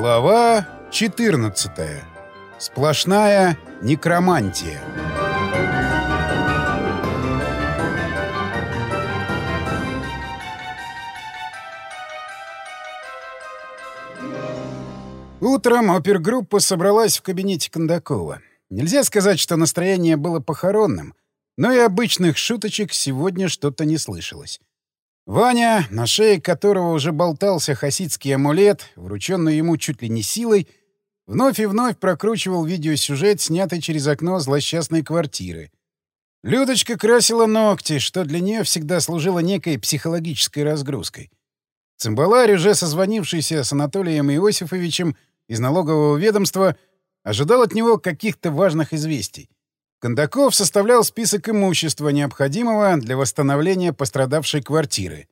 Глава 14. Сплошная некромантия. Утром опергруппа собралась в кабинете Кондакова. Нельзя сказать, что настроение было похоронным, но и обычных шуточек сегодня что-то не слышалось. Ваня, на шее которого уже болтался хасидский амулет, врученный ему чуть ли не силой, вновь и вновь прокручивал видеосюжет, снятый через окно злосчастной квартиры. Людочка красила ногти, что для нее всегда служило некой психологической разгрузкой. Цимбаларь, уже созвонившийся с Анатолием Иосифовичем из налогового ведомства, ожидал от него каких-то важных известий. Кондаков составлял список имущества, необходимого для восстановления пострадавшей квартиры.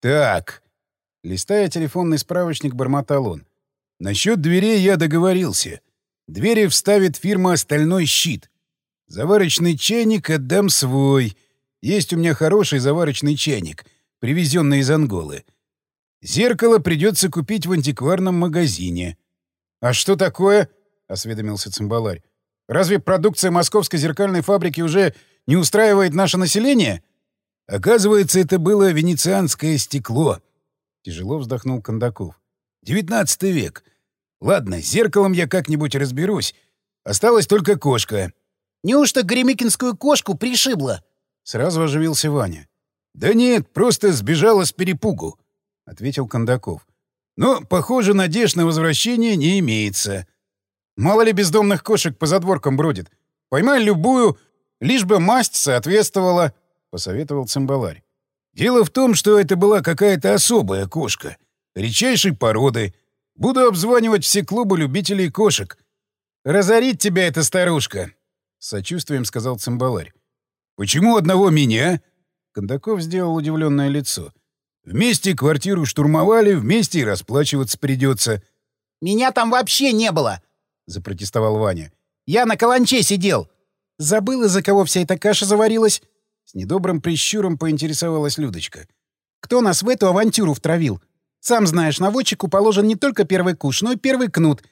«Так», — листая телефонный справочник, бормотал он, — «насчет дверей я договорился. Двери вставит фирма «Стальной щит». Заварочный чайник отдам свой. Есть у меня хороший заварочный чайник, привезенный из Анголы. Зеркало придется купить в антикварном магазине». «А что такое?» — осведомился цимбаларь. Разве продукция московской зеркальной фабрики уже не устраивает наше население? Оказывается, это было венецианское стекло. Тяжело вздохнул Кондаков. Девятнадцатый век. Ладно, с зеркалом я как-нибудь разберусь. Осталась только кошка. Неужто Горемыкинскую кошку пришибло? Сразу оживился Ваня. Да нет, просто сбежала с перепугу, ответил Кондаков. Но, похоже, надежд на возвращение не имеется. Мало ли бездомных кошек по задворкам бродит. Поймай любую, лишь бы масть соответствовала, — посоветовал цимбаларь. Дело в том, что это была какая-то особая кошка, редчайшей породы. Буду обзванивать все клубы любителей кошек. «Разорит тебя эта старушка!» — сочувствием сказал цимбаларь. «Почему одного меня?» Кондаков сделал удивленное лицо. «Вместе квартиру штурмовали, вместе и расплачиваться придется». «Меня там вообще не было!» — запротестовал Ваня. «Я на каланче сидел!» «Забыл, из-за кого вся эта каша заварилась?» С недобрым прищуром поинтересовалась Людочка. «Кто нас в эту авантюру втравил? Сам знаешь, наводчику положен не только первый куш, но и первый кнут.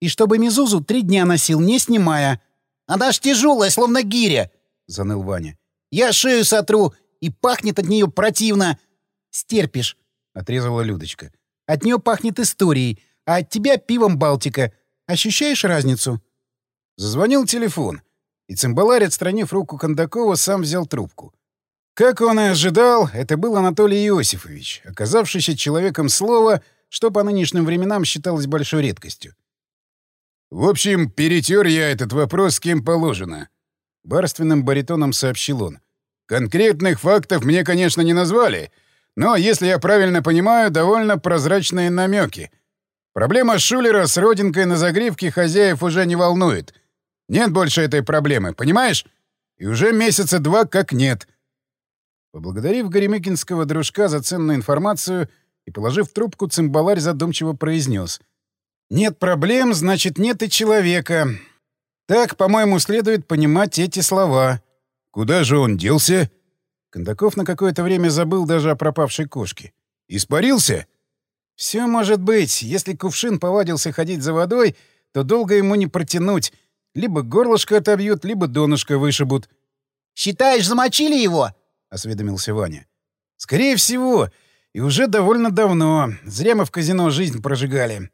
И чтобы Мизузу три дня носил, не снимая». «Она ж тяжелая, словно гиря!» — заныл Ваня. «Я шею сотру, и пахнет от нее противно!» «Стерпишь!» — отрезала Людочка. «От нее пахнет историей, а от тебя пивом Балтика. Ощущаешь разницу?» Зазвонил телефон, и цимбаларь, отстранив руку Кондакова, сам взял трубку. Как он и ожидал, это был Анатолий Иосифович, оказавшийся человеком слова, что по нынешним временам считалось большой редкостью. «В общем, перетер я этот вопрос с кем положено», — барственным баритоном сообщил он. «Конкретных фактов мне, конечно, не назвали, но, если я правильно понимаю, довольно прозрачные намеки — Проблема Шулера с родинкой на загривке хозяев уже не волнует. Нет больше этой проблемы, понимаешь? И уже месяца два как нет. Поблагодарив Горемыкинского дружка за ценную информацию и положив трубку, цимбаларь задумчиво произнес. «Нет проблем, значит, нет и человека. Так, по-моему, следует понимать эти слова». «Куда же он делся?» Кондаков на какое-то время забыл даже о пропавшей кошке. «Испарился?» Все может быть. Если кувшин повадился ходить за водой, то долго ему не протянуть. Либо горлышко отобьют, либо донышко вышибут. «Считаешь, замочили его?» — осведомился Ваня. «Скорее всего. И уже довольно давно. Зря мы в казино жизнь прожигали.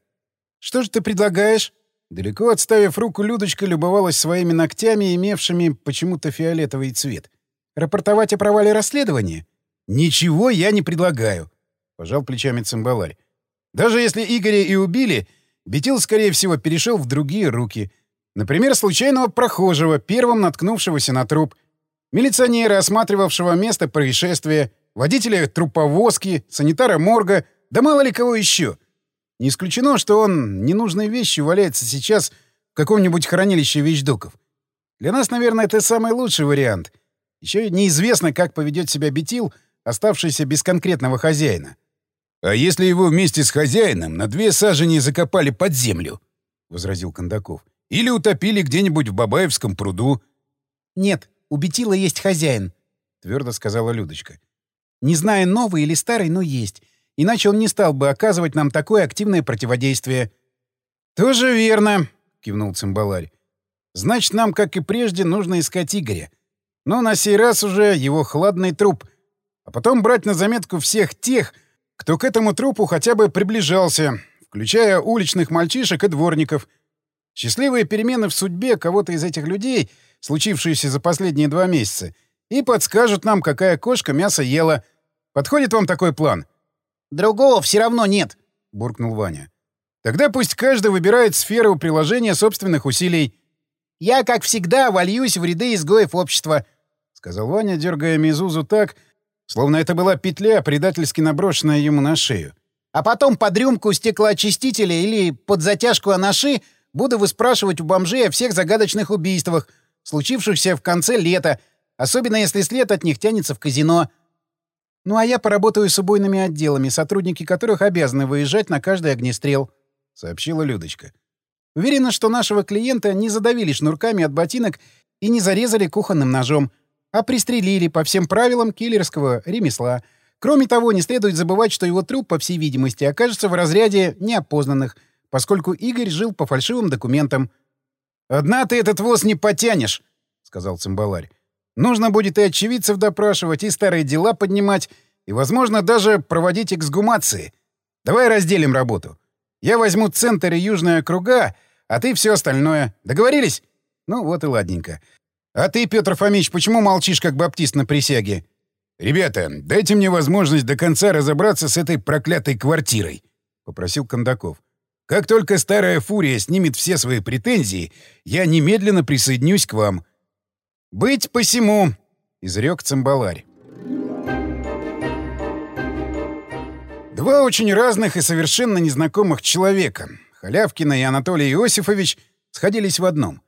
Что же ты предлагаешь?» Далеко отставив руку, Людочка любовалась своими ногтями, имевшими почему-то фиолетовый цвет. «Рапортовать о провале расследования?» «Ничего я не предлагаю», — пожал плечами цимбаларь. Даже если Игоря и убили, Бетил, скорее всего, перешел в другие руки. Например, случайного прохожего, первым наткнувшегося на труп, милиционера, осматривавшего место происшествия, водителя труповозки, санитара морга, да мало ли кого еще. Не исключено, что он ненужной вещью валяется сейчас в каком-нибудь хранилище вещдоков. Для нас, наверное, это самый лучший вариант. Еще неизвестно, как поведет себя Бетил, оставшийся без конкретного хозяина. «А если его вместе с хозяином на две сажени закопали под землю?» — возразил Кондаков. «Или утопили где-нибудь в Бабаевском пруду?» «Нет, у Бетила есть хозяин», — твердо сказала Людочка. «Не знаю, новый или старый, но есть. Иначе он не стал бы оказывать нам такое активное противодействие». «Тоже верно», — кивнул цимбаларь. «Значит, нам, как и прежде, нужно искать Игоря. Но на сей раз уже его хладный труп. А потом брать на заметку всех тех, кто к этому трупу хотя бы приближался, включая уличных мальчишек и дворников. Счастливые перемены в судьбе кого-то из этих людей, случившиеся за последние два месяца, и подскажут нам, какая кошка мясо ела. Подходит вам такой план? «Другого все равно нет», — буркнул Ваня. «Тогда пусть каждый выбирает сферу приложения собственных усилий». «Я, как всегда, вольюсь в ряды изгоев общества», — сказал Ваня, дергая Мизузу так, словно это была петля, предательски наброшенная ему на шею. «А потом под рюмку стеклоочистителя или под затяжку анаши буду выспрашивать у бомжей о всех загадочных убийствах, случившихся в конце лета, особенно если след от них тянется в казино». Ну а я поработаю с убойными отделами, сотрудники которых обязаны выезжать на каждый огнестрел», — сообщила Людочка. «Уверена, что нашего клиента не задавили шнурками от ботинок и не зарезали кухонным ножом, а пристрелили по всем правилам киллерского ремесла. Кроме того, не следует забывать, что его труп, по всей видимости, окажется в разряде неопознанных, поскольку Игорь жил по фальшивым документам». «Одна ты этот воз не потянешь», — сказал цимбаларь. Нужно будет и очевидцев допрашивать, и старые дела поднимать, и, возможно, даже проводить эксгумации. Давай разделим работу. Я возьму центр и южные округа, а ты все остальное. Договорились? Ну вот и ладненько. А ты, Петр Фомич, почему молчишь, как баптист на присяге? «Ребята, дайте мне возможность до конца разобраться с этой проклятой квартирой», — попросил Кондаков. «Как только старая фурия снимет все свои претензии, я немедленно присоединюсь к вам. «Быть посему!» — изрек цимбаларь. Два очень разных и совершенно незнакомых человека, Халявкина и Анатолий Иосифович, сходились в одном.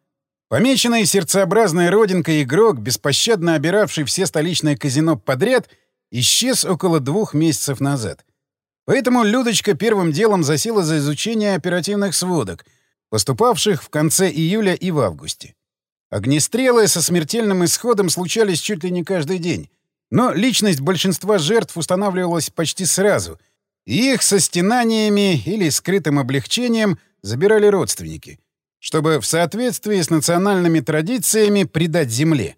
Помеченный сердцеобразной родинкой игрок, беспощадно обиравший все столичные казино подряд, исчез около двух месяцев назад. Поэтому Людочка первым делом засела за изучение оперативных сводок, поступавших в конце июля и в августе. Огнестрелы со смертельным исходом случались чуть ли не каждый день. Но личность большинства жертв устанавливалась почти сразу, и их со стенаниями или скрытым облегчением забирали родственники, чтобы в соответствии с национальными традициями предать земле.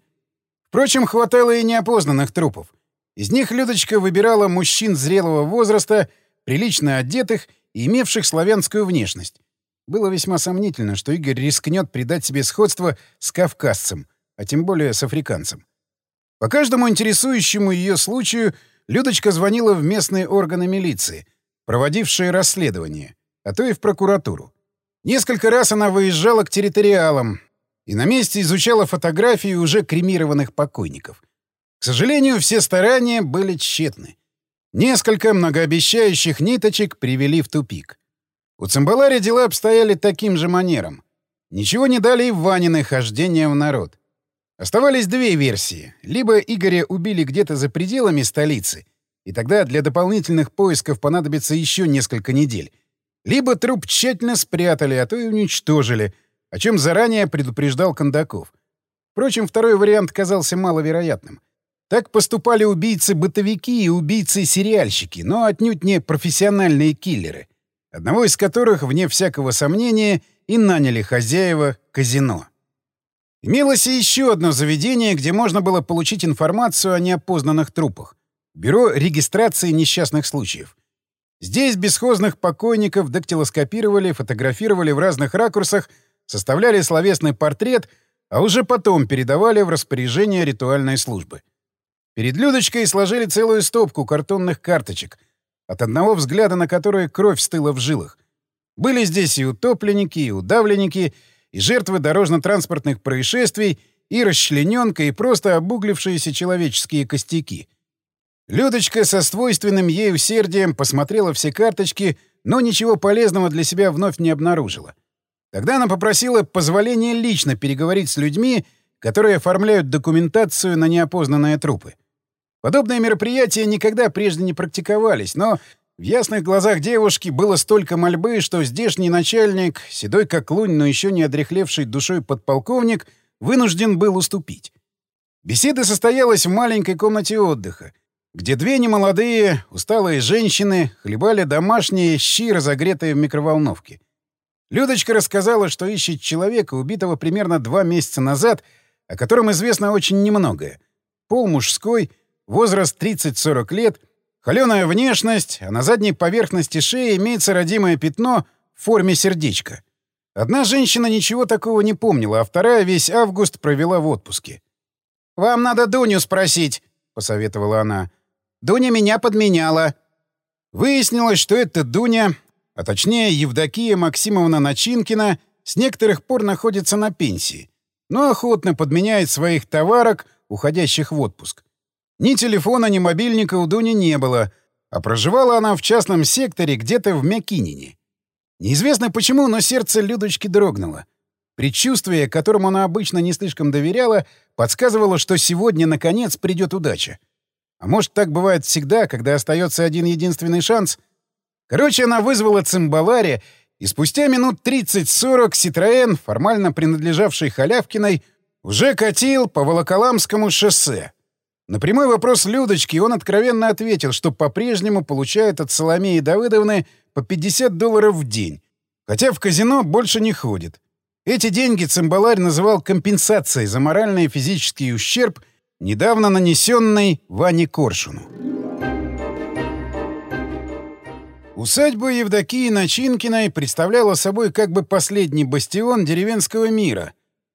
Впрочем, хватало и неопознанных трупов. Из них Людочка выбирала мужчин зрелого возраста, прилично одетых и имевших славянскую внешность. Было весьма сомнительно, что Игорь рискнет придать себе сходство с кавказцем, а тем более с африканцем. По каждому интересующему ее случаю Людочка звонила в местные органы милиции, проводившие расследование, а то и в прокуратуру. Несколько раз она выезжала к территориалам и на месте изучала фотографии уже кремированных покойников. К сожалению, все старания были тщетны. Несколько многообещающих ниточек привели в тупик. У Цимбалари дела обстояли таким же манером. Ничего не дали и Ванины хождения в народ. Оставались две версии. Либо Игоря убили где-то за пределами столицы, и тогда для дополнительных поисков понадобится еще несколько недель. Либо труп тщательно спрятали, а то и уничтожили, о чем заранее предупреждал Кондаков. Впрочем, второй вариант казался маловероятным. Так поступали убийцы-бытовики и убийцы-сериальщики, но отнюдь не профессиональные киллеры — одного из которых, вне всякого сомнения, и наняли хозяева казино. Имелось и еще одно заведение, где можно было получить информацию о неопознанных трупах — Бюро регистрации несчастных случаев. Здесь бесхозных покойников дактилоскопировали, фотографировали в разных ракурсах, составляли словесный портрет, а уже потом передавали в распоряжение ритуальной службы. Перед Людочкой сложили целую стопку картонных карточек, от одного взгляда на которые кровь стыла в жилах. Были здесь и утопленники, и удавленники, и жертвы дорожно-транспортных происшествий, и расчлененка, и просто обуглившиеся человеческие костяки. Людочка со свойственным ей усердием посмотрела все карточки, но ничего полезного для себя вновь не обнаружила. Тогда она попросила позволения лично переговорить с людьми, которые оформляют документацию на неопознанные трупы. Подобные мероприятия никогда прежде не практиковались, но в ясных глазах девушки было столько мольбы, что здешний начальник, седой как лунь, но еще не одрехлевший душой подполковник, вынужден был уступить. Беседа состоялась в маленькой комнате отдыха, где две немолодые, усталые женщины хлебали домашние щи, разогретые в микроволновке. Людочка рассказала, что ищет человека, убитого примерно два месяца назад, о котором известно очень немногое. Пол мужской, возраст 30-40 лет, холеная внешность, а на задней поверхности шеи имеется родимое пятно в форме сердечка. Одна женщина ничего такого не помнила, а вторая весь август провела в отпуске. «Вам надо Дуню спросить», — посоветовала она. «Дуня меня подменяла». Выяснилось, что это Дуня а точнее Евдокия Максимовна Начинкина, с некоторых пор находится на пенсии, но охотно подменяет своих товарок, уходящих в отпуск. Ни телефона, ни мобильника у Дуни не было, а проживала она в частном секторе где-то в Мякинине. Неизвестно почему, но сердце Людочки дрогнуло. Предчувствие, которому она обычно не слишком доверяла, подсказывало, что сегодня, наконец, придет удача. А может, так бывает всегда, когда остается один единственный шанс — Короче, она вызвала цимбаларе, и спустя минут 30-40 Ситроен, формально принадлежавший Халявкиной, уже катил по Волоколамскому шоссе. На прямой вопрос Людочки он откровенно ответил, что по-прежнему получает от Соломеи Давыдовны по 50 долларов в день, хотя в казино больше не ходит. Эти деньги цимбаларь называл компенсацией за моральный и физический ущерб, недавно нанесенный Ване Коршуну. Усадьба Евдокии Начинкиной представляла собой как бы последний бастион деревенского мира,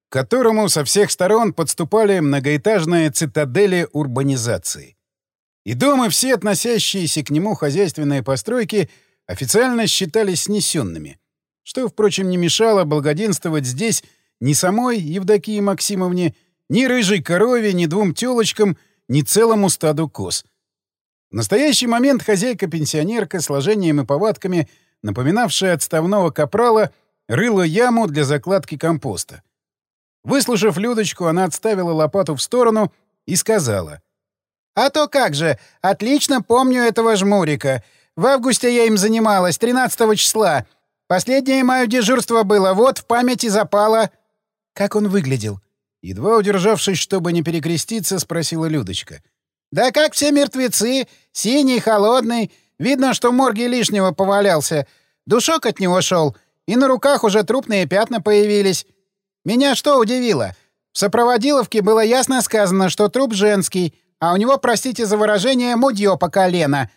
к которому со всех сторон подступали многоэтажные цитадели урбанизации. И дома все относящиеся к нему хозяйственные постройки официально считались снесенными, что, впрочем, не мешало благоденствовать здесь ни самой Евдокии Максимовне, ни рыжей корове, ни двум телочкам, ни целому стаду коз — в настоящий момент хозяйка-пенсионерка, сложением и повадками, напоминавшая отставного капрала, рыла яму для закладки компоста. Выслушав Людочку, она отставила лопату в сторону и сказала. «А то как же! Отлично помню этого жмурика. В августе я им занималась, 13 числа. Последнее мое дежурство было, вот в памяти запало...» «Как он выглядел?» Едва удержавшись, чтобы не перекреститься, спросила Людочка. «Да как все мертвецы, синий, холодный. Видно, что в морге лишнего повалялся. Душок от него шел, и на руках уже трупные пятна появились. Меня что удивило? В сопроводиловке было ясно сказано, что труп женский, а у него, простите за выражение, мудье по колено.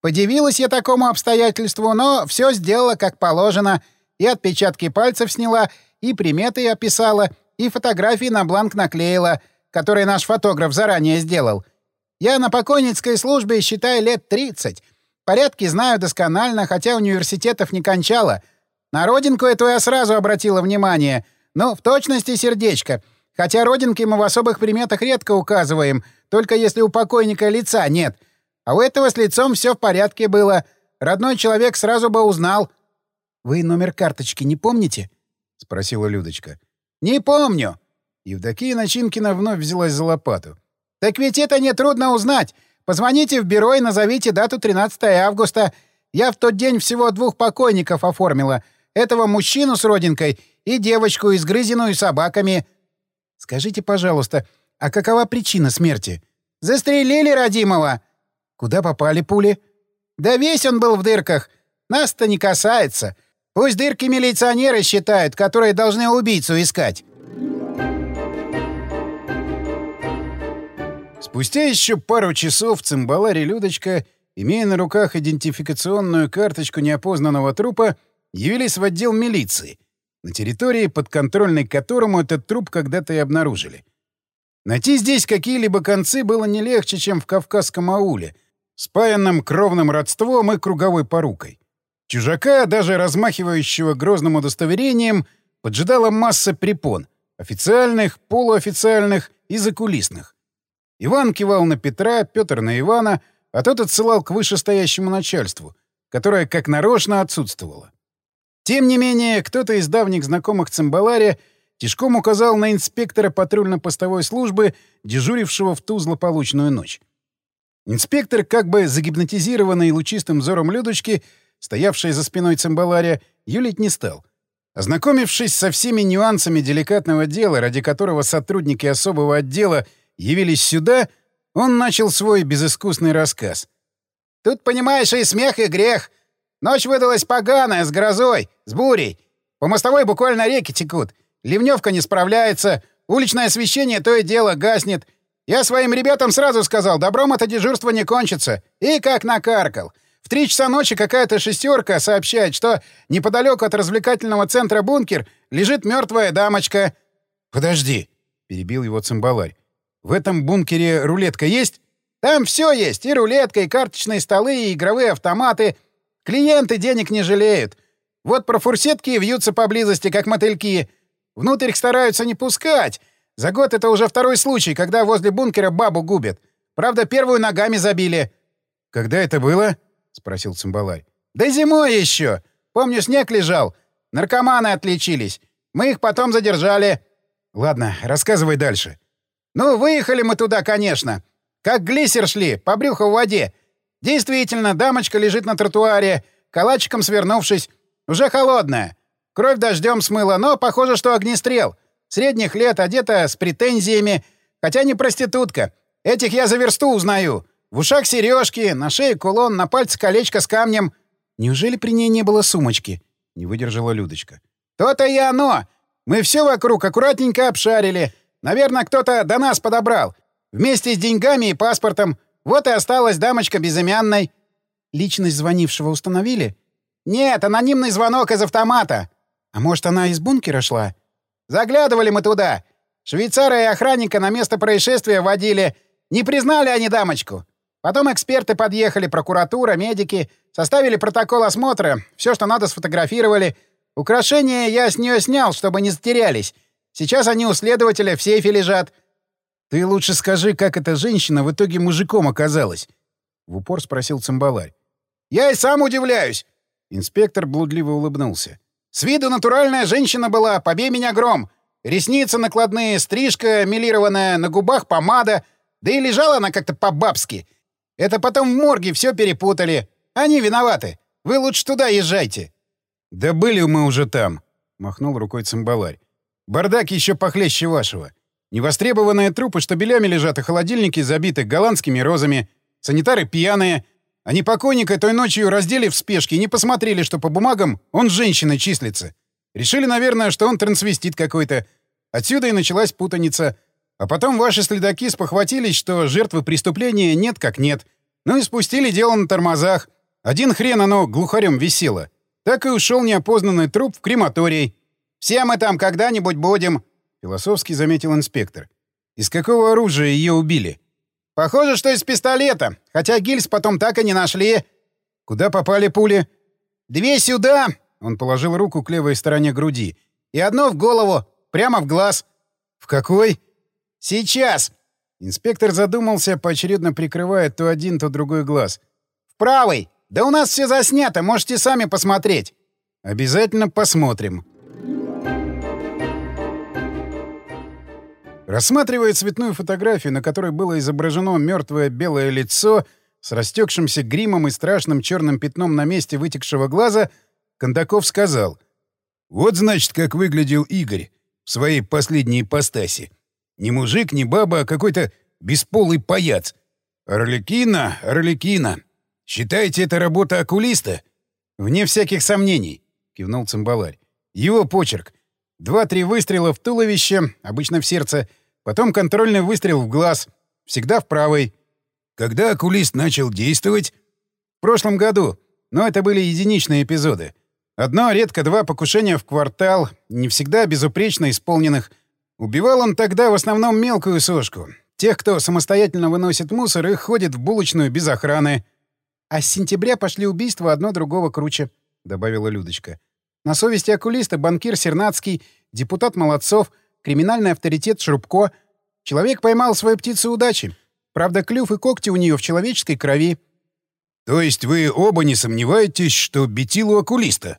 Подивилась я такому обстоятельству, но все сделала как положено. И отпечатки пальцев сняла, и приметы описала, и фотографии на бланк наклеила, которые наш фотограф заранее сделал — я на покойницкой службе, считай, лет 30. Порядки знаю досконально, хотя университетов не кончала. На родинку эту я сразу обратила внимание. Ну, в точности сердечко. Хотя родинки мы в особых приметах редко указываем, только если у покойника лица нет. А у этого с лицом все в порядке было. Родной человек сразу бы узнал. — Вы номер карточки не помните? — спросила Людочка. — Не помню. Евдокия Начинкина вновь взялась за лопату. — так ведь это нетрудно узнать. Позвоните в бюро и назовите дату 13 августа. Я в тот день всего двух покойников оформила. Этого мужчину с родинкой и девочку, изгрызенную собаками. Скажите, пожалуйста, а какова причина смерти? Застрелили родимого. Куда попали пули? Да весь он был в дырках. Нас-то не касается. Пусть дырки милиционеры считают, которые должны убийцу искать. Спустя еще пару часов Цимбалари Людочка, имея на руках идентификационную карточку неопознанного трупа, явились в отдел милиции, на территории, подконтрольной которому этот труп когда-то и обнаружили. Найти здесь какие-либо концы было не легче, чем в Кавказском ауле, спаянном кровным родством и круговой порукой. Чужака, даже размахивающего грозным удостоверением, поджидала масса препон — официальных, полуофициальных и закулисных. Иван кивал на Петра, Петр на Ивана, а тот отсылал к вышестоящему начальству, которое как нарочно отсутствовало. Тем не менее, кто-то из давних знакомых Цимбалария тишком указал на инспектора патрульно-постовой службы, дежурившего в ту злополучную ночь. Инспектор, как бы загипнотизированный лучистым взором Людочки, стоявшей за спиной Цимбалария, юлить не стал. Ознакомившись со всеми нюансами деликатного дела, ради которого сотрудники особого отдела явились сюда, он начал свой безыскусный рассказ. «Тут, понимаешь, и смех, и грех. Ночь выдалась поганая, с грозой, с бурей. По мостовой буквально реки текут. Ливневка не справляется, уличное освещение то и дело гаснет. Я своим ребятам сразу сказал, добром это дежурство не кончится. И как накаркал. В три часа ночи какая-то шестерка сообщает, что неподалеку от развлекательного центра «Бункер» лежит мертвая дамочка. «Подожди», — перебил его цимбаларь. «В этом бункере рулетка есть?» «Там все есть. И рулетка, и карточные столы, и игровые автоматы. Клиенты денег не жалеют. Вот про фурсетки вьются поблизости, как мотыльки. Внутрь их стараются не пускать. За год это уже второй случай, когда возле бункера бабу губят. Правда, первую ногами забили. — Когда это было? — спросил цимбаларь. — Да зимой еще. Помню, снег лежал. Наркоманы отличились. Мы их потом задержали. — Ладно, рассказывай дальше. — Ну, выехали мы туда, конечно. Как глиссер шли, по брюху в воде. Действительно, дамочка лежит на тротуаре, калачиком свернувшись. Уже холодная. Кровь дождем смыла, но похоже, что огнестрел. Средних лет, одета с претензиями. Хотя не проститутка. Этих я за версту узнаю. В ушах сережки, на шее кулон, на пальце колечко с камнем. Неужели при ней не было сумочки? Не выдержала Людочка. То-то и оно. Мы все вокруг аккуратненько обшарили. Наверное, кто-то до нас подобрал. Вместе с деньгами и паспортом. Вот и осталась дамочка безымянной. Личность звонившего установили? Нет, анонимный звонок из автомата. А может, она из бункера шла? Заглядывали мы туда. Швейцара и охранника на место происшествия водили. Не признали они дамочку. Потом эксперты подъехали, прокуратура, медики. Составили протокол осмотра. Все, что надо, сфотографировали. Украшения я с нее снял, чтобы не затерялись. Сейчас они у следователя в сейфе лежат. «Ты лучше скажи, как эта женщина в итоге мужиком оказалась?» — в упор спросил цимбаларь. «Я и сам удивляюсь!» Инспектор блудливо улыбнулся. С виду натуральная женщина была, побей меня гром. Ресницы накладные, стрижка милированная, на губах помада. Да и лежала она как-то по-бабски. Это потом в морге все перепутали. Они виноваты. Вы лучше туда езжайте. — Да были мы уже там, — махнул рукой цимбаларь. — Бардак еще похлеще вашего. Невостребованные трупы штабелями лежат, и холодильники забиты голландскими розами. Санитары пьяные — они покойника той ночью раздели в спешке и не посмотрели, что по бумагам он женщиной числится. Решили, наверное, что он трансвестит какой-то. Отсюда и началась путаница. А потом ваши следаки спохватились, что жертвы преступления нет как нет. Ну и спустили дело на тормозах. Один хрен оно глухарем висело. Так и ушел неопознанный труп в крематорий. «Все мы там когда-нибудь будем», — философски заметил инспектор. «Из какого оружия ее убили?» Похоже, что из пистолета, хотя гильз потом так и не нашли. Куда попали пули? Две сюда, он положил руку к левой стороне груди, и одно в голову, прямо в глаз. В какой? Сейчас. Инспектор задумался, поочередно прикрывая то один, то другой глаз. В правый. Да у нас все заснято, можете сами посмотреть. Обязательно посмотрим. Рассматривая цветную фотографию, на которой было изображено мертвое белое лицо с растекшимся гримом и страшным черным пятном на месте вытекшего глаза, Кондаков сказал. «Вот, значит, как выглядел Игорь в своей последней ипостаси. Не мужик, не баба, а какой-то бесполый паяц. Орликина, Орликина. Считаете, это работа окулиста?» «Вне всяких сомнений», — кивнул цимбаларь. «Его почерк. Два-три выстрела в туловище, обычно в сердце, потом контрольный выстрел в глаз, всегда в правый. Когда окулист начал действовать? В прошлом году, но это были единичные эпизоды. Одно, редко два покушения в квартал, не всегда безупречно исполненных. Убивал он тогда в основном мелкую сошку. Тех, кто самостоятельно выносит мусор и ходит в булочную без охраны. А с сентября пошли убийства одно другого круче, — добавила Людочка. На совести окулиста банкир Сернацкий, депутат Молодцов, криминальный авторитет Шрубко. Человек поймал свою птицу удачи. Правда, клюв и когти у нее в человеческой крови. — То есть вы оба не сомневаетесь, что бетил у окулиста?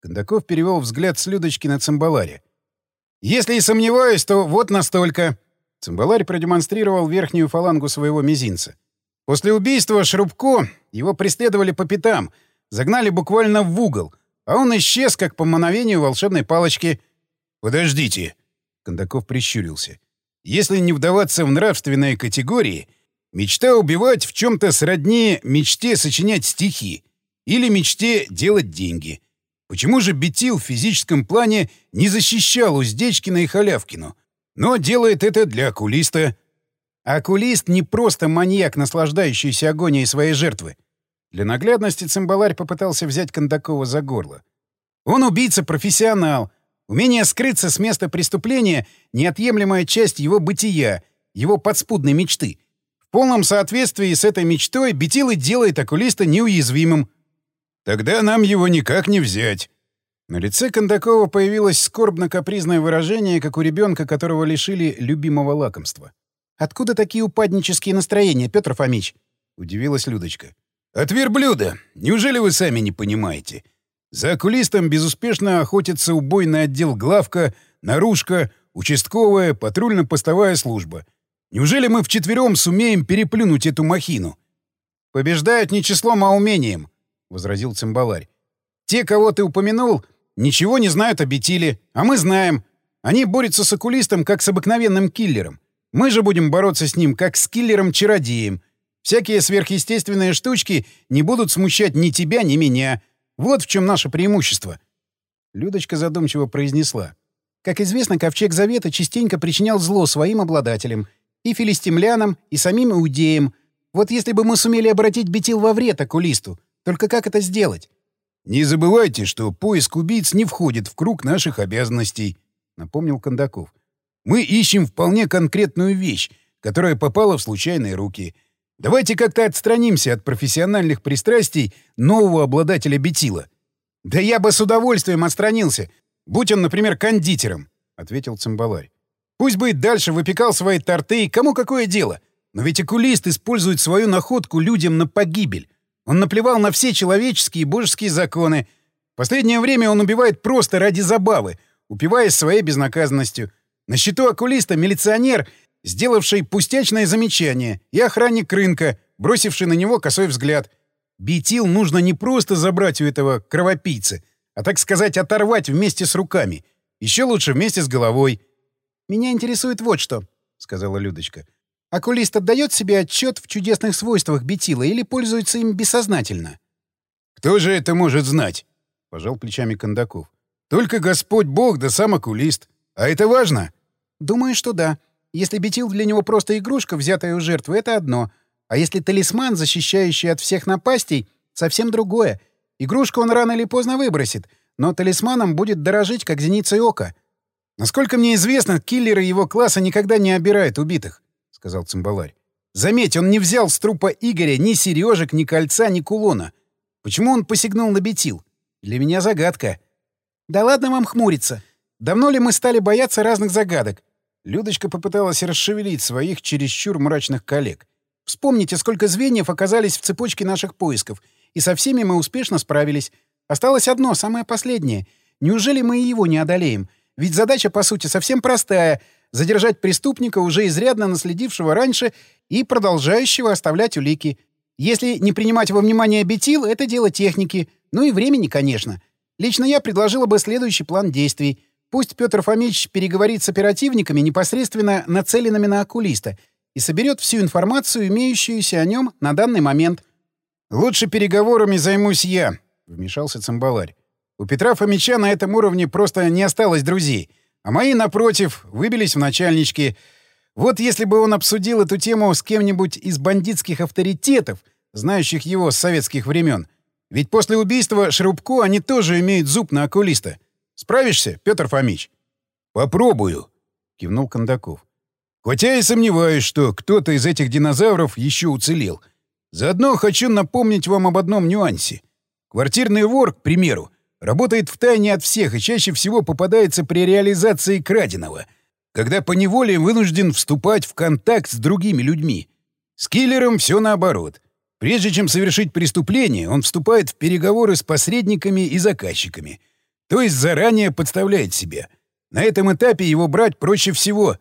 Кондаков перевел взгляд с Людочки на цимбаларе. — Если и сомневаюсь, то вот настолько. Цимбаларь продемонстрировал верхнюю фалангу своего мизинца. После убийства Шрубко его преследовали по пятам, загнали буквально в угол — а он исчез, как по мановению волшебной палочки. «Подождите!» — Кондаков прищурился. «Если не вдаваться в нравственные категории, мечта убивать в чем-то сродни мечте сочинять стихи или мечте делать деньги. Почему же Бетил в физическом плане не защищал Уздечкина и Халявкину, но делает это для окулиста? Окулист не просто маньяк, наслаждающийся агонией своей жертвы. Для наглядности цимбаларь попытался взять Кондакова за горло. Он убийца-профессионал. Умение скрыться с места преступления — неотъемлемая часть его бытия, его подспудной мечты. В полном соответствии с этой мечтой Бетил и делает окулиста неуязвимым — Тогда нам его никак не взять. На лице Кондакова появилось скорбно-капризное выражение, как у ребенка, которого лишили любимого лакомства. «Откуда такие упаднические настроения, Петр Фомич?» — удивилась Людочка. «От верблюда. Неужели вы сами не понимаете? За окулистом безуспешно охотится убойный отдел главка, наружка, участковая, патрульно-постовая служба. Неужели мы вчетвером сумеем переплюнуть эту махину?» «Побеждают не числом, а умением», — возразил цимбаларь. «Те, кого ты упомянул, ничего не знают о Бетиле, а мы знаем. Они борются с окулистом, как с обыкновенным киллером. Мы же будем бороться с ним, как с киллером-чародеем. Всякие сверхъестественные штучки не будут смущать ни тебя, ни меня. Вот в чем наше преимущество». Людочка задумчиво произнесла. Как известно, Ковчег Завета частенько причинял зло своим обладателям. И филистимлянам, и самим иудеям. Вот если бы мы сумели обратить Бетил во вред окулисту, только как это сделать? Не забывайте, что поиск убийц не входит в круг наших обязанностей, напомнил Кондаков. Мы ищем вполне конкретную вещь, которая попала в случайные руки. Давайте как-то отстранимся от профессиональных пристрастий нового обладателя бетила. Да я бы с удовольствием отстранился, будь он, например, кондитером, ответил цимбаларь. Пусть бы и дальше выпекал свои торты, кому какое дело. Но ведь окулист использует свою находку людям на погибель. Он наплевал на все человеческие и божеские законы. В последнее время он убивает просто ради забавы, упиваясь своей безнаказанностью. На счету окулиста милиционер, сделавший пустячное замечание, и охранник рынка, бросивший на него косой взгляд. Бетил нужно не просто забрать у этого кровопийцы, а, так сказать, оторвать вместе с руками. Еще лучше вместе с головой. «Меня интересует вот что», — сказала Людочка. Окулист отдает себе отчет в чудесных свойствах бетила или пользуется им бессознательно? «Кто же это может знать?» — пожал плечами Кондаков. «Только Господь Бог да сам окулист. А это важно?» «Думаю, что да. Если бетил для него просто игрушка, взятая у жертвы, это одно. А если талисман, защищающий от всех напастей, совсем другое. Игрушку он рано или поздно выбросит, но талисманом будет дорожить, как зеницей ока. Насколько мне известно, киллеры его класса никогда не обирают убитых сказал цимбаларь. «Заметь, он не взял с трупа Игоря ни сережек, ни кольца, ни кулона. Почему он посягнул на бетил? Для меня загадка». «Да ладно вам хмуриться. Давно ли мы стали бояться разных загадок?» Людочка попыталась расшевелить своих чересчур мрачных коллег. «Вспомните, сколько звеньев оказались в цепочке наших поисков, и со всеми мы успешно справились. Осталось одно, самое последнее. Неужели мы и его не одолеем? Ведь задача, по сути, совсем простая — задержать преступника, уже изрядно наследившего раньше и продолжающего оставлять улики. Если не принимать во внимание бетил, это дело техники, ну и времени, конечно. Лично я предложила бы следующий план действий. Пусть Петр Фомич переговорит с оперативниками, непосредственно нацеленными на окулиста, и соберет всю информацию, имеющуюся о нем на данный момент. «Лучше переговорами займусь я», — вмешался Цимбаларь. «У Петра Фомича на этом уровне просто не осталось друзей». А мои, напротив, выбились в начальнички. Вот если бы он обсудил эту тему с кем-нибудь из бандитских авторитетов, знающих его с советских времен. Ведь после убийства Шрубко они тоже имеют зуб на окулиста. Справишься, Петр Фомич? Попробую, кивнул Кондаков. Хотя и сомневаюсь, что кто-то из этих динозавров еще уцелел. Заодно хочу напомнить вам об одном нюансе. Квартирный вор, к примеру, Работает в тайне от всех и чаще всего попадается при реализации краденого, когда по неволе вынужден вступать в контакт с другими людьми. С киллером все наоборот. Прежде чем совершить преступление, он вступает в переговоры с посредниками и заказчиками. То есть заранее подставляет себя. На этом этапе его брать проще всего.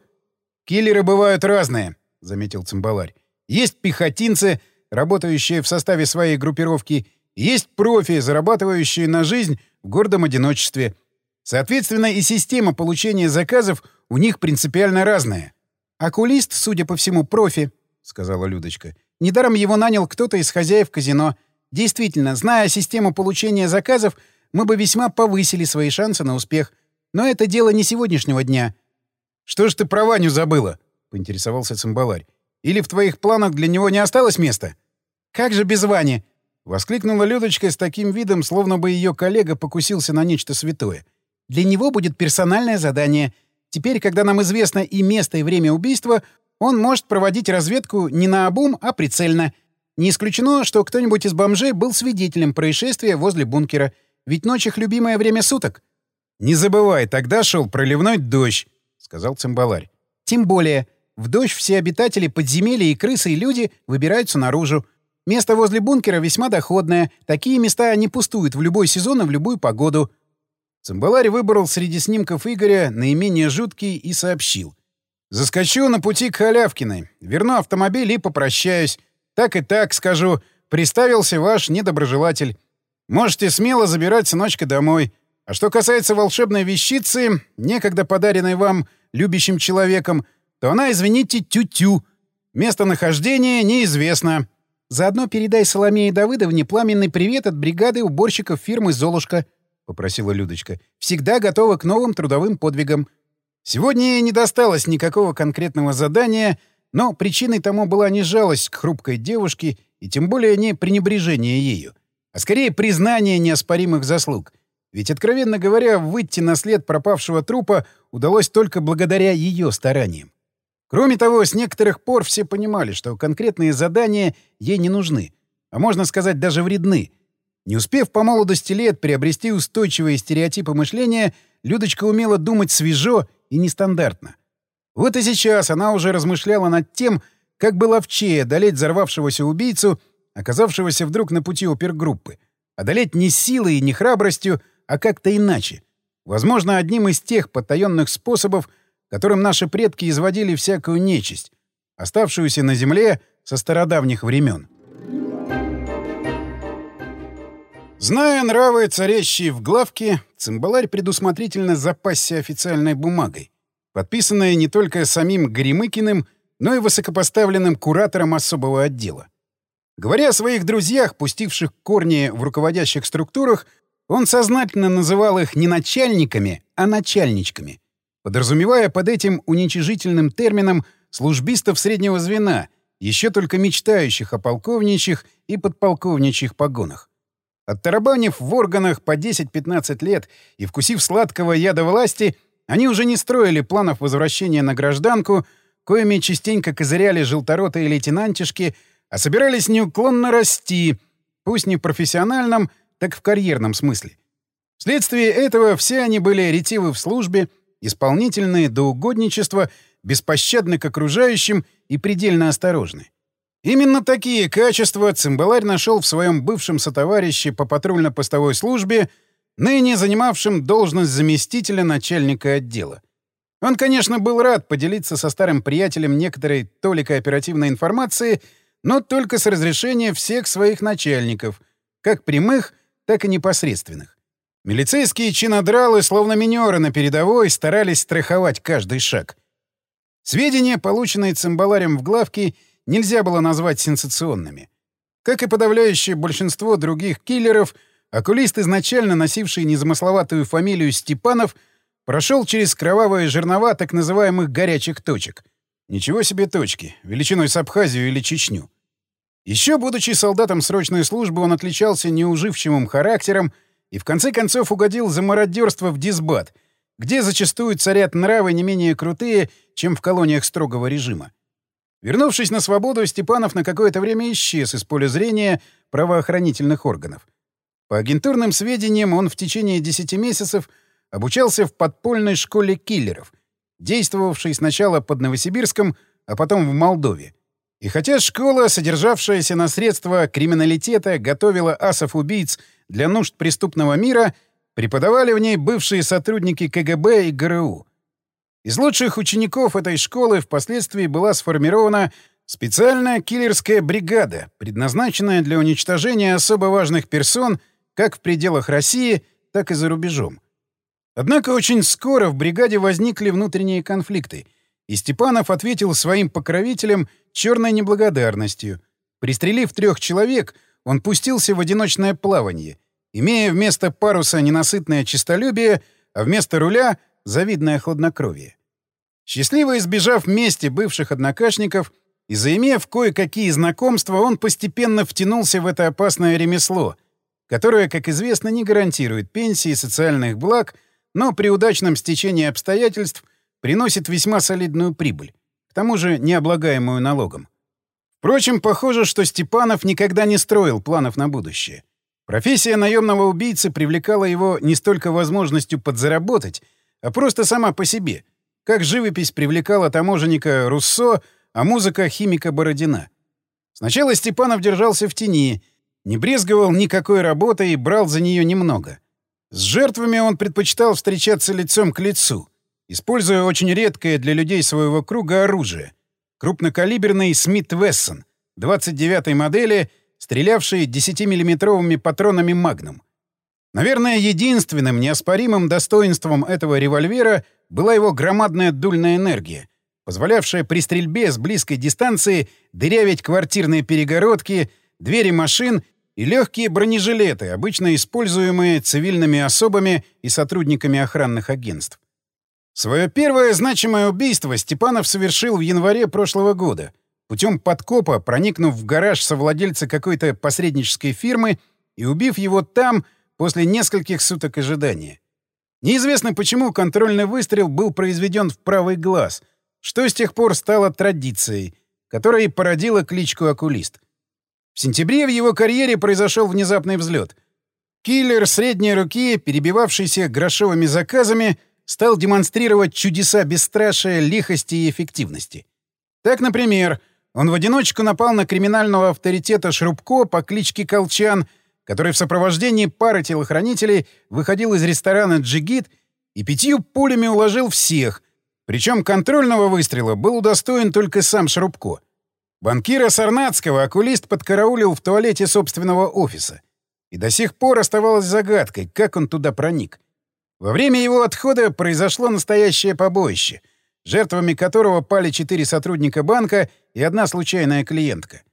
«Киллеры бывают разные», — заметил цимбаларь. «Есть пехотинцы, работающие в составе своей группировки, есть профи, зарабатывающие на жизнь в гордом одиночестве. Соответственно, и система получения заказов у них принципиально разная. «Окулист, судя по всему, профи», — сказала Людочка. «Недаром его нанял кто-то из хозяев казино. Действительно, зная систему получения заказов, мы бы весьма повысили свои шансы на успех. Но это дело не сегодняшнего дня. — Что ж ты про Ваню забыла? — поинтересовался цимбаларь. — Или в твоих планах для него не осталось места? — Как же без Вани? — воскликнула Людочка с таким видом, словно бы ее коллега покусился на нечто святое. — Для него будет персональное задание. Теперь, когда нам известно и место, и время убийства, он может проводить разведку не на обум, а прицельно — не исключено, что кто-нибудь из бомжей был свидетелем происшествия возле бункера. Ведь ночь их любимое время суток. — Не забывай, тогда шел проливной дождь, — сказал цимбаларь. — Тем более. В дождь все обитатели подземелья и крысы, и люди выбираются наружу. Место возле бункера весьма доходное. Такие места не пустуют в любой сезон и в любую погоду. Цимбаларь выбрал среди снимков Игоря наименее жуткий и сообщил. «Заскочу на пути к Халявкиной, верну автомобиль и попрощаюсь. Так и так, скажу, приставился ваш недоброжелатель. Можете смело забирать сыночка домой. А что касается волшебной вещицы, некогда подаренной вам любящим человеком, то она, извините, тю-тю. Местонахождение неизвестно. Заодно передай Соломее Давыдовне пламенный привет от бригады уборщиков фирмы «Золушка», — попросила Людочка. «Всегда готова к новым трудовым подвигам». Сегодня ей не досталось никакого конкретного задания — но причиной тому была не жалость к хрупкой девушке и тем более не пренебрежение ею, а скорее признание неоспоримых заслуг. Ведь, откровенно говоря, выйти на след пропавшего трупа удалось только благодаря ее стараниям. Кроме того, с некоторых пор все понимали, что конкретные задания ей не нужны, а можно сказать, даже вредны. Не успев по молодости лет приобрести устойчивые стереотипы мышления, Людочка умела думать свежо и нестандартно — вот и сейчас она уже размышляла над тем, как бы ловчее одолеть взорвавшегося убийцу, оказавшегося вдруг на пути опергруппы. Одолеть не силой и не храбростью, а как-то иначе. Возможно, одним из тех потаенных способов, которым наши предки изводили всякую нечисть, оставшуюся на земле со стародавних времен. Зная нравы, царящие в главке, цимбаларь предусмотрительно запасся официальной бумагой, подписанное не только самим Горемыкиным, но и высокопоставленным куратором особого отдела. Говоря о своих друзьях, пустивших корни в руководящих структурах, он сознательно называл их не начальниками, а начальничками, подразумевая под этим уничижительным термином службистов среднего звена, еще только мечтающих о полковничьих и подполковничьих погонах. Оттарабанив в органах по 10-15 лет и вкусив сладкого яда власти, они уже не строили планов возвращения на гражданку, коими частенько козыряли желторотые лейтенантишки, а собирались неуклонно расти, пусть не в профессиональном, так в карьерном смысле. Вследствие этого все они были ретивы в службе, исполнительные до угодничества, беспощадны к окружающим и предельно осторожны. Именно такие качества Цимбаларь нашел в своем бывшем сотоварище по патрульно-постовой службе — ныне занимавшим должность заместителя начальника отдела. Он, конечно, был рад поделиться со старым приятелем некоторой толикой оперативной информации, но только с разрешения всех своих начальников, как прямых, так и непосредственных. Милицейские чинодралы, словно минеры на передовой, старались страховать каждый шаг. Сведения, полученные цимбаларем в главке, нельзя было назвать сенсационными. Как и подавляющее большинство других киллеров — Окулист, изначально носивший незамысловатую фамилию Степанов, прошел через кровавые жернова так называемых «горячих точек». Ничего себе точки, величиной с Абхазию или Чечню. Еще будучи солдатом срочной службы, он отличался неуживчивым характером и в конце концов угодил за мародерство в Дисбат, где зачастую царят нравы не менее крутые, чем в колониях строгого режима. Вернувшись на свободу, Степанов на какое-то время исчез из поля зрения правоохранительных органов. По агентурным сведениям, он в течение 10 месяцев обучался в подпольной школе киллеров, действовавшей сначала под Новосибирском, а потом в Молдове. И хотя школа, содержавшаяся на средства криминалитета, готовила асов-убийц для нужд преступного мира, преподавали в ней бывшие сотрудники КГБ и ГРУ. Из лучших учеников этой школы впоследствии была сформирована специальная киллерская бригада, предназначенная для уничтожения особо важных персон — как в пределах России, так и за рубежом. Однако очень скоро в бригаде возникли внутренние конфликты, и Степанов ответил своим покровителям черной неблагодарностью. Пристрелив трех человек, он пустился в одиночное плавание имея вместо паруса ненасытное честолюбие, а вместо руля — завидное хладнокровие. Счастливо избежав мести бывших однокашников и заимев кое-какие знакомства, он постепенно втянулся в это опасное ремесло, которое, как известно, не гарантирует пенсии и социальных благ, но при удачном стечении обстоятельств приносит весьма солидную прибыль, к тому же необлагаемую налогом. Впрочем, похоже, что Степанов никогда не строил планов на будущее. Профессия наемного убийцы привлекала его не столько возможностью подзаработать, а просто сама по себе, как живопись привлекала таможенника Руссо, а музыка — химика Бородина. Сначала Степанов держался в тени, не брезговал никакой работой и брал за нее немного. С жертвами он предпочитал встречаться лицом к лицу, используя очень редкое для людей своего круга оружие — крупнокалиберный Смит Вессон 29-й модели — стрелявший 10-миллиметровыми патронами «Магнум». Наверное, единственным неоспоримым достоинством этого револьвера была его громадная дульная энергия, позволявшая при стрельбе с близкой дистанции дырявить квартирные перегородки, двери машин и легкие бронежилеты, обычно используемые цивильными особами и сотрудниками охранных агентств. Свое первое значимое убийство Степанов совершил в январе прошлого года — путем подкопа, проникнув в гараж совладельца какой-то посреднической фирмы и убив его там после нескольких суток ожидания. Неизвестно почему контрольный выстрел был произведен в правый глаз, что с тех пор стало традицией, которая и породила кличку «Окулист». В сентябре в его карьере произошел внезапный взлет. Киллер средней руки, перебивавшийся грошовыми заказами, стал демонстрировать чудеса бесстрашия, лихости и эффективности. Так, например, он в одиночку напал на криминального авторитета Шрубко по кличке Колчан, который в сопровождении пары телохранителей выходил из ресторана «Джигит» и пятью пулями уложил всех, причем контрольного выстрела был удостоен только сам Шрубко. Банкира Сарнацкого окулист подкараулил в туалете собственного офиса. И до сих пор оставалось загадкой, как он туда проник. Во время его отхода произошло настоящее побоище — жертвами которого пали четыре сотрудника банка и одна случайная клиентка.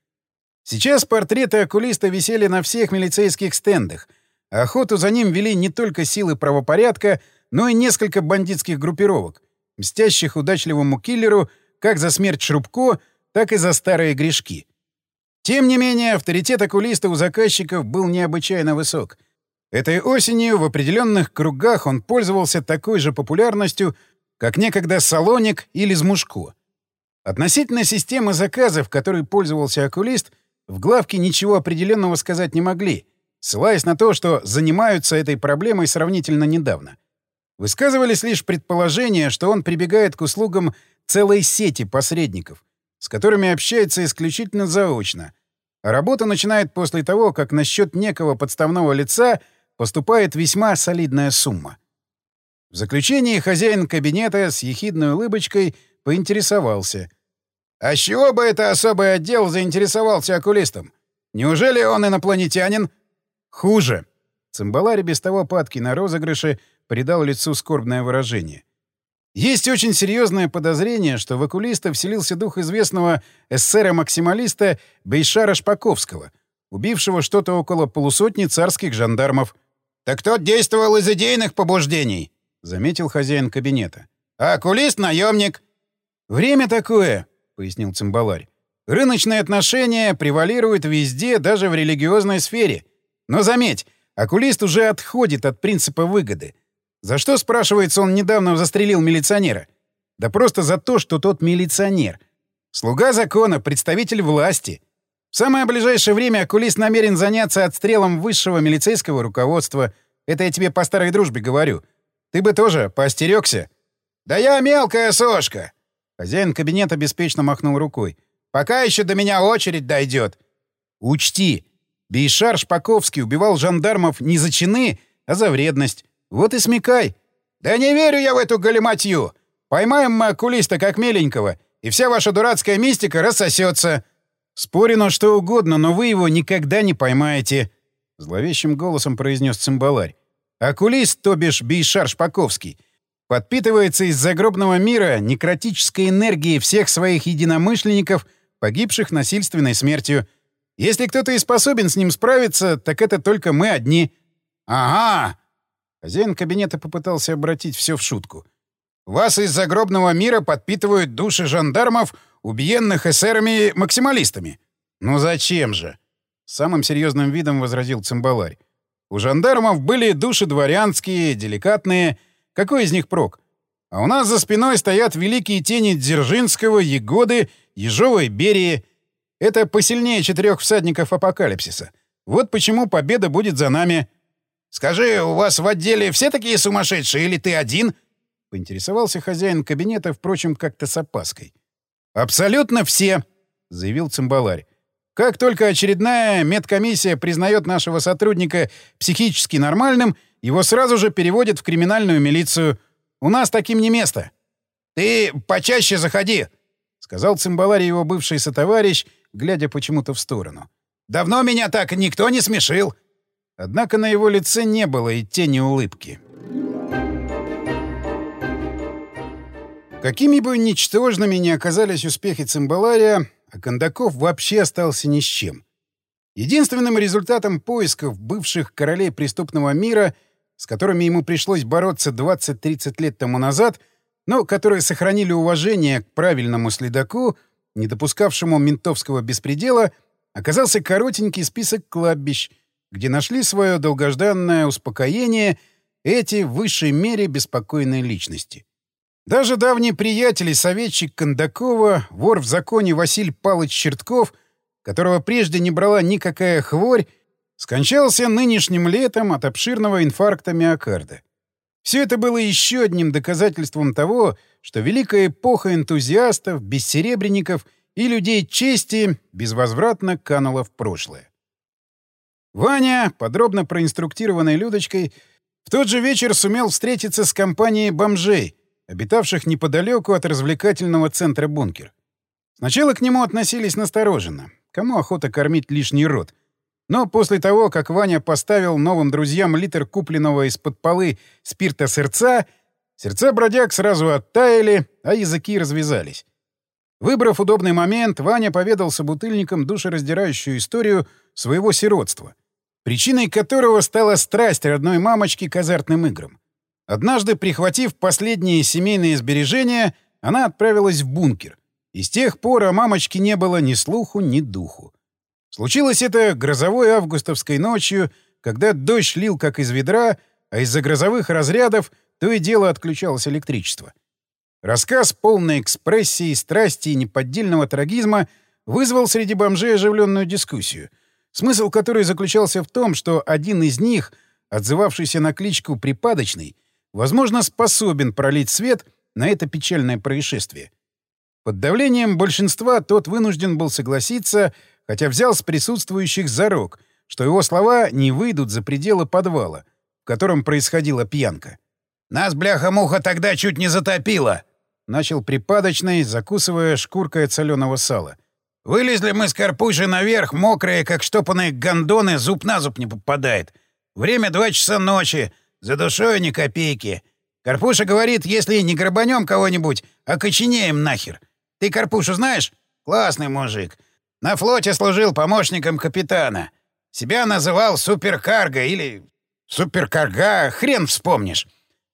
Сейчас портреты окулиста висели на всех милицейских стендах, а охоту за ним вели не только силы правопорядка, но и несколько бандитских группировок, мстящих удачливому киллеру как за смерть Шрубко, так и за старые грешки. Тем не менее, авторитет окулиста у заказчиков был необычайно высок. Этой осенью в определенных кругах он пользовался такой же популярностью, как некогда Салоник или Змушко. Относительно системы заказов, которой пользовался окулист, в главке ничего определенного сказать не могли, ссылаясь на то, что занимаются этой проблемой сравнительно недавно. Высказывались лишь предположения, что он прибегает к услугам целой сети посредников, с которыми общается исключительно заочно, а работа начинает после того, как на счет некого подставного лица поступает весьма солидная сумма. В заключении хозяин кабинета с ехидной улыбочкой поинтересовался. «А с чего бы это особый отдел заинтересовался окулистом? Неужели он инопланетянин?» «Хуже». Цимбаларь без того падки на розыгрыше придал лицу скорбное выражение. Есть очень серьезное подозрение, что в окулиста вселился дух известного эсера-максималиста Бейшара Шпаковского, убившего что-то около полусотни царских жандармов. «Так тот действовал из идейных побуждений», — заметил хозяин кабинета. «А окулист — наемник». «Время такое», — пояснил цимбаларь. «Рыночные отношения превалируют везде, даже в религиозной сфере. Но заметь, окулист уже отходит от принципа выгоды. За что, спрашивается, он недавно застрелил милиционера? Да просто за то, что тот милиционер. Слуга закона, представитель власти. В самое ближайшее время окулист намерен заняться отстрелом высшего милицейского руководства. Это я тебе по старой дружбе говорю. Ты бы тоже поостерегся. Да я мелкая сошка. Хозяин кабинета беспечно махнул рукой. Пока еще до меня очередь дойдет. Учти, Бейшар Шпаковский убивал жандармов не за чины, а за вредность. Вот и смекай. Да не верю я в эту галиматью. Поймаем мы окулиста как меленького, и вся ваша дурацкая мистика рассосется. Спорено что угодно, но вы его никогда не поймаете. Зловещим голосом произнес цимбаларь. Окулист, то бишь Бейшар Шпаковский, подпитывается из загробного мира некротической энергией всех своих единомышленников, погибших насильственной смертью. Если кто-то и способен с ним справиться, так это только мы одни. Ага. Хозяин кабинета попытался обратить все в шутку. Вас из загробного мира подпитывают души жандармов, убиенных эсерами-максималистами. Ну зачем же? Самым серьезным видом возразил цимбаларь. У жандармов были души дворянские, деликатные. Какой из них прок? А у нас за спиной стоят великие тени Дзержинского, Егоды, Ежовой Берии. Это посильнее четырех всадников апокалипсиса. Вот почему победа будет за нами. Скажи, у вас в отделе все такие сумасшедшие или ты один? Поинтересовался хозяин кабинета, впрочем, как-то с опаской. «Абсолютно все», — заявил цимбаларь. «Как только очередная медкомиссия признает нашего сотрудника психически нормальным, его сразу же переводят в криминальную милицию. У нас таким не место». «Ты почаще заходи», — сказал цимбаларь его бывший сотоварищ, глядя почему-то в сторону. «Давно меня так никто не смешил». Однако на его лице не было и тени улыбки. Какими бы ничтожными ни оказались успехи Цимбалария, а Кондаков вообще остался ни с чем. Единственным результатом поисков бывших королей преступного мира, с которыми ему пришлось бороться 20-30 лет тому назад, но которые сохранили уважение к правильному следаку, не допускавшему ментовского беспредела, оказался коротенький список кладбищ, где нашли свое долгожданное успокоение эти в высшей мере беспокойные личности. Даже давний приятель и советчик Кондакова, вор в законе Василь Палыч Чертков, которого прежде не брала никакая хворь, скончался нынешним летом от обширного инфаркта миокарда. Все это было еще одним доказательством того, что великая эпоха энтузиастов, бессеребренников и людей чести безвозвратно канула в прошлое. Ваня, подробно проинструктированной Людочкой, в тот же вечер сумел встретиться с компанией бомжей — обитавших неподалеку от развлекательного центра «Бункер». Сначала к нему относились настороженно. Кому охота кормить лишний рот? Но после того, как Ваня поставил новым друзьям литр купленного из-под полы спирта сердца, сердца бродяг сразу оттаяли, а языки развязались. Выбрав удобный момент, Ваня поведал собутыльникам душераздирающую историю своего сиротства, причиной которого стала страсть родной мамочки к азартным играм. Однажды, прихватив последние семейные сбережения, она отправилась в бункер. И с тех пор о мамочке не было ни слуху, ни духу. Случилось это грозовой августовской ночью, когда дождь лил как из ведра, а из-за грозовых разрядов то и дело отключалось электричество. Рассказ, полной экспрессии, страсти и неподдельного трагизма, вызвал среди бомжей оживленную дискуссию, смысл которой заключался в том, что один из них, отзывавшийся на кличку «Припадочный», возможно, способен пролить свет на это печальное происшествие. Под давлением большинства тот вынужден был согласиться, хотя взял с присутствующих зарок, что его слова не выйдут за пределы подвала, в котором происходила пьянка. «Нас, бляха-муха, тогда чуть не затопило!» — начал припадочный, закусывая шкуркой от соленого сала. «Вылезли мы с Карпушей наверх, мокрые, как штопанные гондоны, зуб на зуб не попадает. Время два часа ночи, за душой ни копейки. Карпуша говорит, если не грабанем кого-нибудь, а коченеем нахер. Ты Карпушу знаешь? Классный мужик. На флоте служил помощником капитана. Себя называл суперкарго или суперкарга, хрен вспомнишь.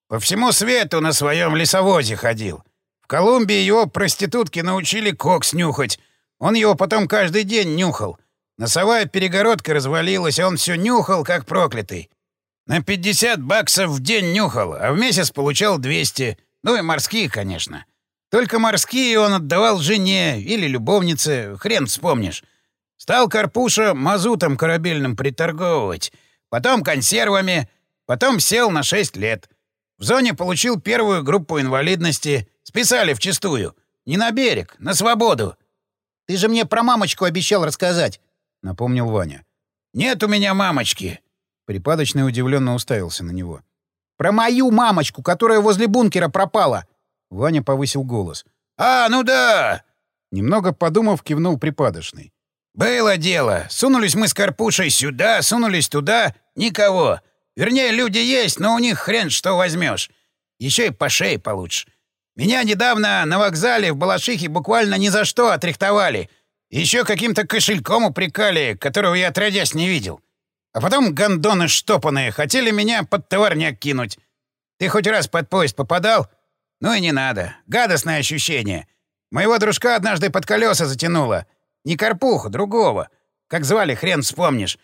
По всему свету на своем лесовозе ходил. В Колумбии его проститутки научили кокс нюхать. Он его потом каждый день нюхал. Носовая перегородка развалилась, а он все нюхал, как проклятый. На 50 баксов в день нюхал, а в месяц получал 200. Ну и морские, конечно. Только морские он отдавал жене или любовнице, хрен вспомнишь. Стал Карпуша мазутом корабельным приторговывать, потом консервами, потом сел на 6 лет. В зоне получил первую группу инвалидности, списали вчистую. Не на берег, на свободу. «Ты же мне про мамочку обещал рассказать», — напомнил Ваня. «Нет у меня мамочки. Припадочный удивленно уставился на него. «Про мою мамочку, которая возле бункера пропала!» Ваня повысил голос. «А, ну да!» Немного подумав, кивнул припадочный. «Было дело. Сунулись мы с Карпушей сюда, сунулись туда. Никого. Вернее, люди есть, но у них хрен что возьмешь. Еще и по шее получше. Меня недавно на вокзале в Балашихе буквально ни за что отрихтовали. Еще каким-то кошельком упрекали, которого я отродясь не видел. А потом гондоны штопанные хотели меня под товарняк кинуть. Ты хоть раз под поезд попадал? Ну и не надо. Гадостное ощущение. Моего дружка однажды под колеса затянуло. Не Карпуху, другого. Как звали, хрен вспомнишь.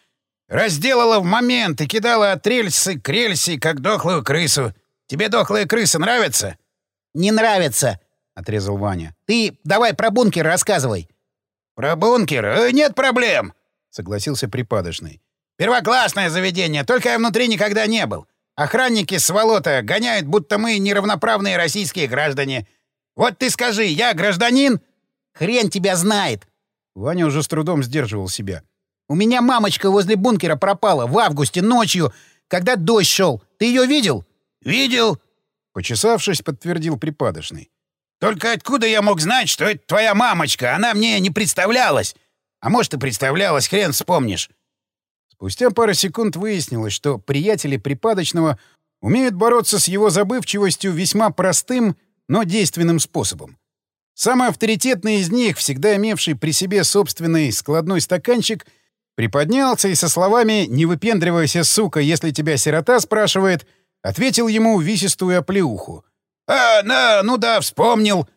Разделала в момент и кидала от рельсы к рельсе, как дохлую крысу. Тебе дохлые крысы нравятся? — Не нравится, — отрезал Ваня. — Ты давай про бункер рассказывай. — Про бункер? Э, нет проблем, — согласился припадочный. — Первоклассное заведение, только я внутри никогда не был. Охранники с Волота гоняют, будто мы неравноправные российские граждане. Вот ты скажи, я гражданин? Хрен тебя знает. Ваня уже с трудом сдерживал себя. У меня мамочка возле бункера пропала в августе ночью, когда дождь шел. Ты ее видел? Видел. Почесавшись, подтвердил припадочный. Только откуда я мог знать, что это твоя мамочка? Она мне не представлялась. А может, и представлялась, хрен вспомнишь. Спустя пару секунд выяснилось, что приятели припадочного умеют бороться с его забывчивостью весьма простым, но действенным способом. Самый авторитетный из них, всегда имевший при себе собственный складной стаканчик, приподнялся и со словами «Не выпендривайся, сука, если тебя сирота спрашивает», ответил ему увесистую оплеуху. «А, на, ну да, вспомнил!»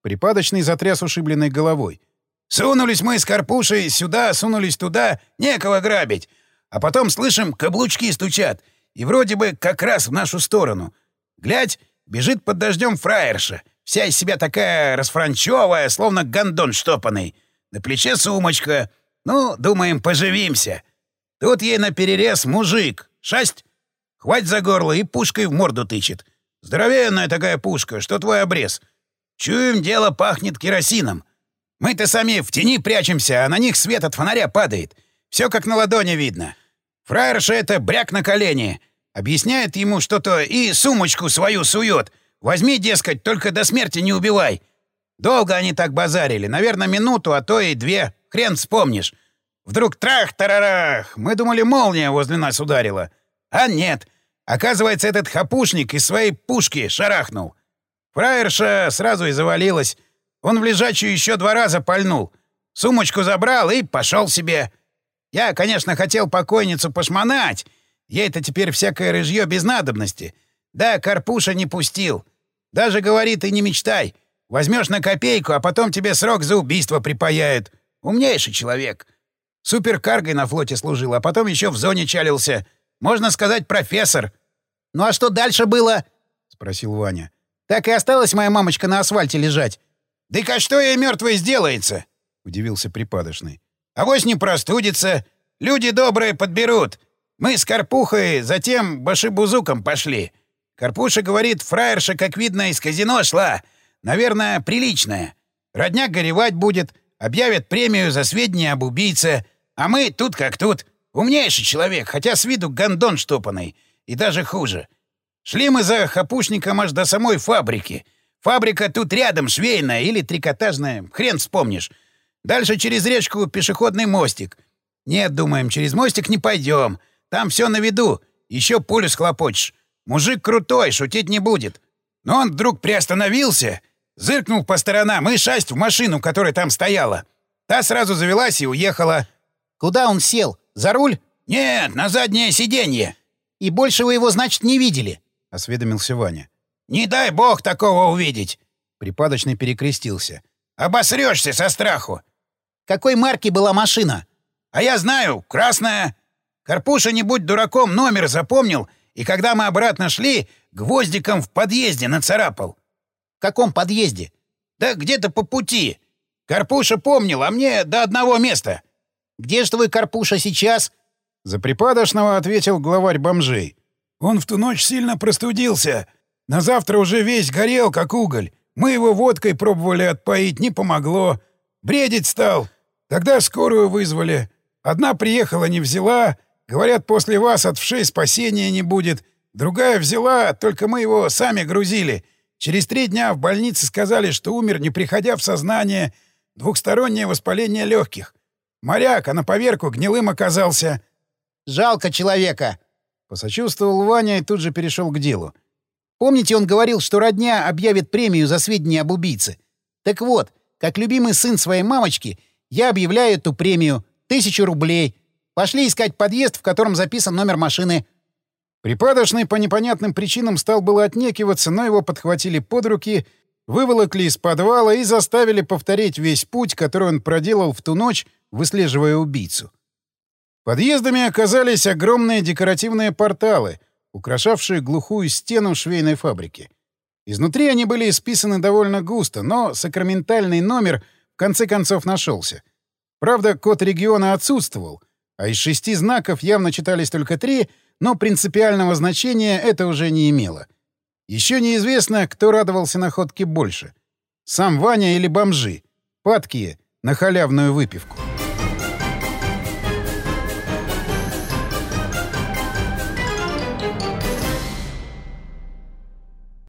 Припадочный затряс ушибленной головой. «Сунулись мы с Карпушей сюда, сунулись туда, некого грабить. А потом слышим, каблучки стучат. И вроде бы как раз в нашу сторону. Глядь, бежит под дождем фраерша. Вся из себя такая расфранчевая, словно гондон штопанный. На плече сумочка. Ну, думаем, поживимся. Тут ей на перерез мужик. Шасть. Хвать за горло и пушкой в морду тычет. Здоровенная такая пушка, что твой обрез. Чуем, дело пахнет керосином. Мы-то сами в тени прячемся, а на них свет от фонаря падает. Все как на ладони видно. Фраерша это бряк на колени. Объясняет ему что-то и сумочку свою сует. Возьми, дескать, только до смерти не убивай. Долго они так базарили. Наверное, минуту, а то и две. Хрен вспомнишь. Вдруг трах-тарарах. Мы думали, молния возле нас ударила. А нет. Оказывается, этот хапушник из своей пушки шарахнул. Фраерша сразу и завалилась. Он в лежачую еще два раза пальнул. Сумочку забрал и пошел себе. Я, конечно, хотел покойницу пошмонать. Ей-то теперь всякое рыжье без надобности. Да, Карпуша не пустил. Даже говорит, и не мечтай. Возьмешь на копейку, а потом тебе срок за убийство припаяют. Умнейший человек. Суперкаргой на флоте служил, а потом еще в зоне чалился. Можно сказать, профессор. — Ну а что дальше было? — спросил Ваня. — Так и осталась моя мамочка на асфальте лежать. — Да а что ей мертвой сделается? — удивился припадочный. А вось не простудится. Люди добрые подберут. Мы с Карпухой затем башибузуком пошли. Карпуша говорит, фраерша, как видно, из казино шла. Наверное, приличная. Родняк горевать будет, объявят премию за сведения об убийце. А мы тут как тут. Умнейший человек, хотя с виду гондон штопанный. И даже хуже. Шли мы за хапушником аж до самой фабрики. Фабрика тут рядом, швейная или трикотажная, хрен вспомнишь. Дальше через речку пешеходный мостик. Нет, думаем, через мостик не пойдем. Там все на виду. Еще пулю схлопочешь. Мужик крутой, шутить не будет. Но он вдруг приостановился, зыркнул по сторонам и шасть в машину, которая там стояла. Та сразу завелась и уехала. Куда он сел? За руль? Нет, на заднее сиденье. И больше вы его, значит, не видели? — осведомился Ваня. «Не дай бог такого увидеть!» Припадочный перекрестился. «Обосрешься со страху! Какой марки была машина? А я знаю, красная. Карпуша, не будь дураком, номер запомнил, и когда мы обратно шли, гвоздиком в подъезде нацарапал. В каком подъезде? Да где-то по пути. Карпуша помнил, а мне до одного места. Где же твой Карпуша сейчас? За припадочного ответил главарь бомжей. Он в ту ночь сильно простудился. На завтра уже весь горел, как уголь. Мы его водкой пробовали отпоить, не помогло. Бредить стал. Тогда скорую вызвали. Одна приехала, не взяла. Говорят, после вас от вшей спасения не будет. Другая взяла, только мы его сами грузили. Через три дня в больнице сказали, что умер, не приходя в сознание. Двухстороннее воспаление легких. Моряк, а на поверку гнилым оказался. «Жалко человека!» — посочувствовал Ваня и тут же перешел к делу. «Помните, он говорил, что родня объявит премию за сведения об убийце? Так вот, как любимый сын своей мамочки, я объявляю эту премию — тысячу рублей. Пошли искать подъезд, в котором записан номер машины. Припадочный по непонятным причинам стал было отнекиваться, но его подхватили под руки, выволокли из подвала и заставили повторить весь путь, который он проделал в ту ночь, выслеживая убийцу. Подъездами оказались огромные декоративные порталы, украшавшие глухую стену швейной фабрики. Изнутри они были исписаны довольно густо, но сакраментальный номер в конце концов нашелся. Правда, код региона отсутствовал, а из шести знаков явно читались только три, но принципиального значения это уже не имело. Еще неизвестно, кто радовался находке больше. Сам Ваня или бомжи, падкие на халявную выпивку.